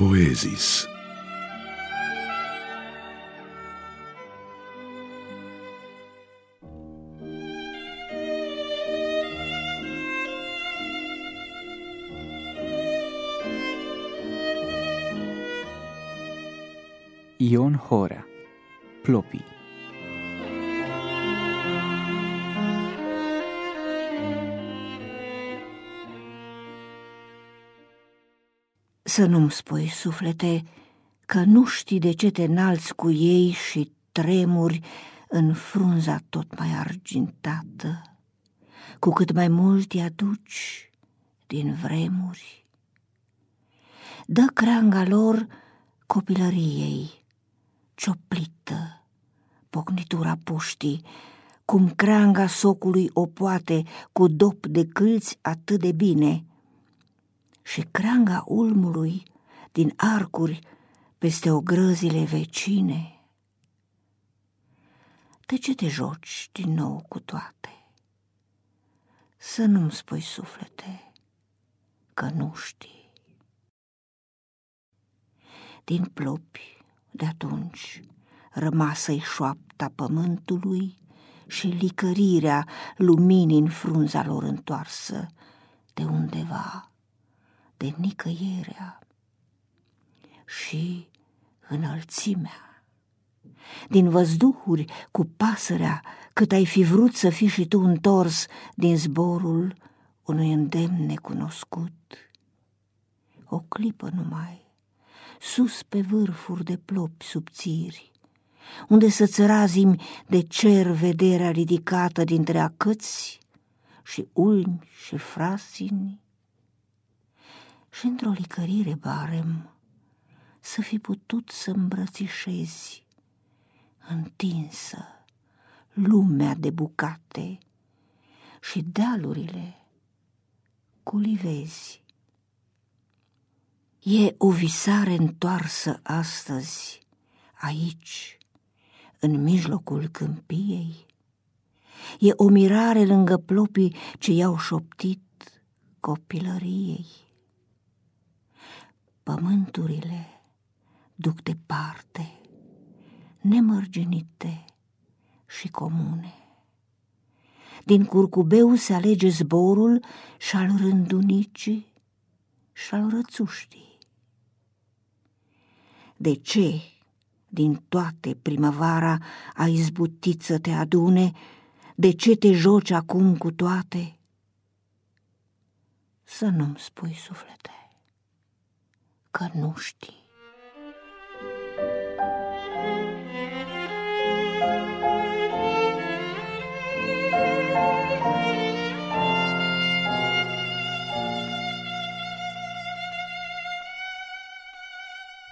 Poezis. Ion Horea Plopii Să nu-mi spui, suflete, că nu știi de ce te înalți cu ei și tremuri în frunza tot mai argintată, cu cât mai mult îi aduci din vremuri. Dă creanga lor copilăriei, cioplită, pocnitura puștii, cum creanga socului o poate cu dop de câlți atât de bine – și creanga ulmului din arcuri peste ogrăzile vecine. De ce te joci din nou cu toate? Să nu-mi spui suflete că nu știi. Din plopi de atunci rămasă-i șoapta pământului și licărirea luminii în frunza lor întoarsă de undeva de nicăierea și înălțimea. Din văzduhuri cu pasărea, cât ai fi vrut să fii și tu întors din zborul unui îndemn necunoscut. O clipă numai, sus pe vârfuri de plopi subțiri, unde să-ți razimi de cer vederea ridicată dintre acăți și ulmi și frasini, și într-o licărire barem să fi putut să îmbrățișezi întinsă lumea de bucate și dealurile cu livezi. E o visare întoarsă astăzi, aici, în mijlocul câmpiei. E o mirare lângă plopii ce i-au șoptit copilăriei pământurile duc departe, nemărginite și comune. Din curcubeu se alege zborul și al rândunicii și al rățuștii. De ce din toate primăvara a izbutit să te adune? De ce te joci acum cu toate? Să nu-mi spui suflete că nu știi.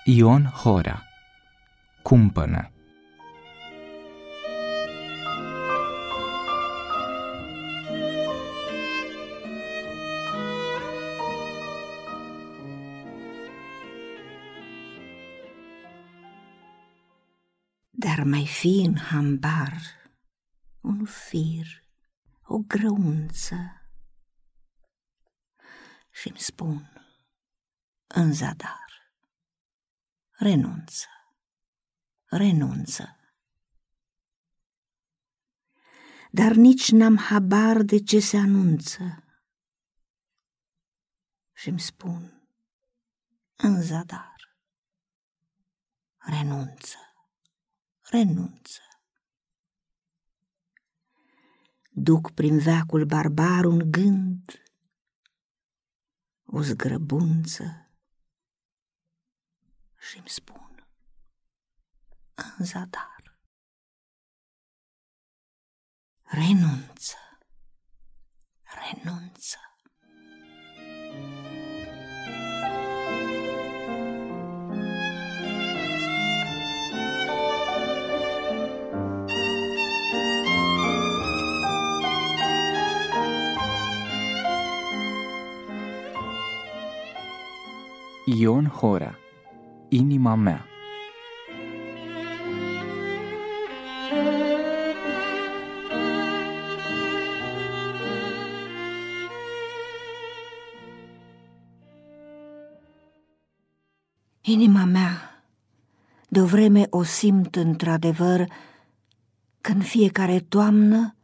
Ion Horea Cumpănă Dar mai fi în hambar un fir, o grăunță. Și-mi spun în zadar, renunță, renunță. Dar nici n-am habar de ce se anunță. Și-mi spun în zadar, renunță renunță. Duc prin veacul barbar un gând, o zgrăbunță și-mi spun în zadar. Renunță, renunță. Ion Horea Inima mea Inima mea, de o vreme o simt într-adevăr când fiecare toamnă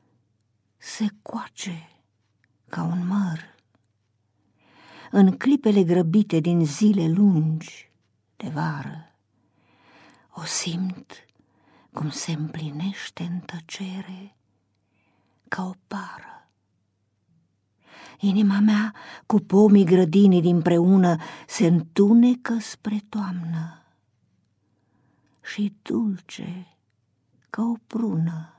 se coace ca un măr. În clipele grăbite din zile lungi de vară, o simt cum se împlinește în tăcere ca o pară. Inima mea cu pomii grădinii dinpreună se întunecă spre toamnă și dulce ca o prună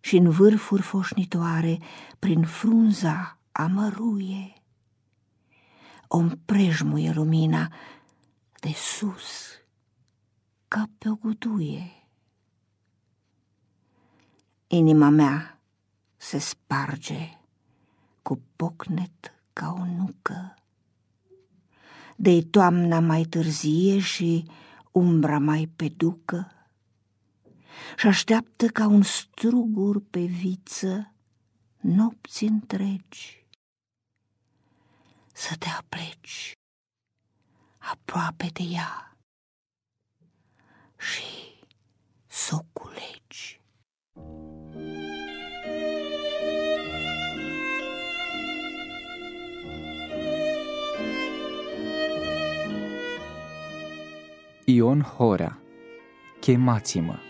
și în vârfuri foșnitoare, prin frunza amăruie, o împrejmuie lumina de sus, ca pe o guduie. Inima mea se sparge cu pocnet ca o nucă, de toamna mai târzie și umbra mai peducă, și așteaptă ca un strugur pe viță nopți întregi să te apleci aproape de ea și să o culegi. Ion Horea, chemați-mă!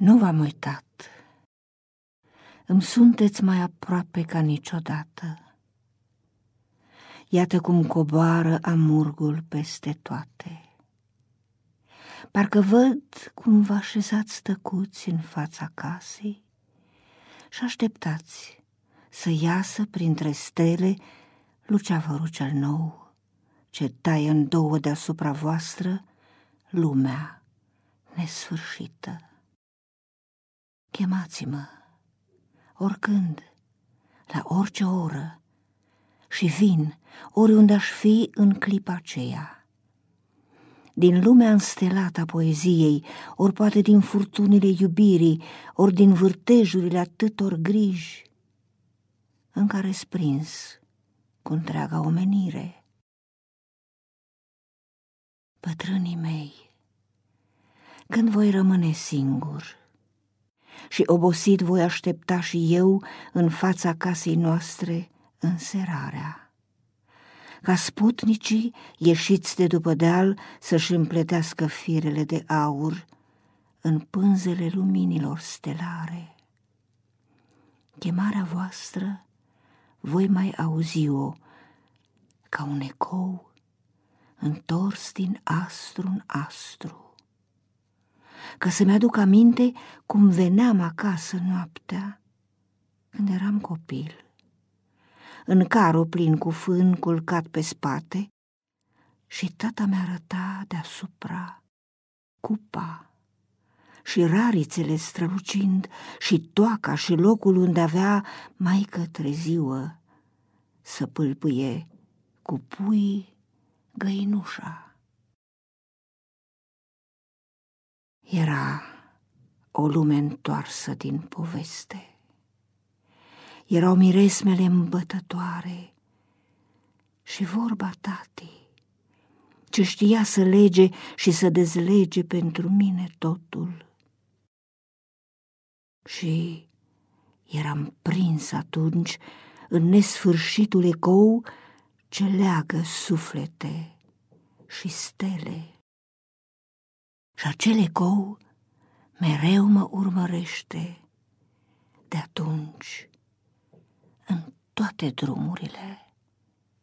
Nu v-am uitat. Îmi sunteți mai aproape ca niciodată. Iată cum coboară amurgul peste toate. Parcă văd cum vă așezați tăcuți în fața casei și așteptați să iasă printre stele luceafărul cel nou, ce taie în două deasupra voastră lumea nesfârșită. Chemați-mă, oricând, la orice oră, și vin oriunde aș fi în clipa aceea. Din lumea înstelată a poeziei, ori poate din furtunile iubirii, ori din vârtejurile atâtor griji, în care sprins cu întreaga omenire. Pătrânii mei, când voi rămâne singur, și obosit voi aștepta și eu în fața casei noastre înserarea. Ca sputnicii ieșiți de după deal să-și împletească firele de aur în pânzele luminilor stelare. Chemarea voastră voi mai auzi-o ca un ecou întors din astru în astru ca să-mi aduc aminte cum veneam acasă noaptea, când eram copil. În carul plin cu fân culcat pe spate și tata mi arăta deasupra cupa și rarițele strălucind și toaca și locul unde avea mai către ziua să pâlpâie cu pui găinușa. Era o lume întoarsă din poveste. Erau miresmele îmbătătoare și vorba tati, ce știa să lege și să dezlege pentru mine totul. Și eram prins atunci în nesfârșitul ecou ce leagă suflete și stele și acel ecou mereu mă urmărește de atunci în toate drumurile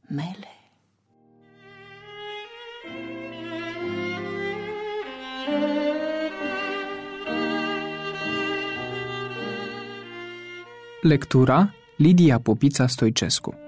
mele. Lectura Lidia Popița Stoicescu